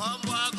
Wabwa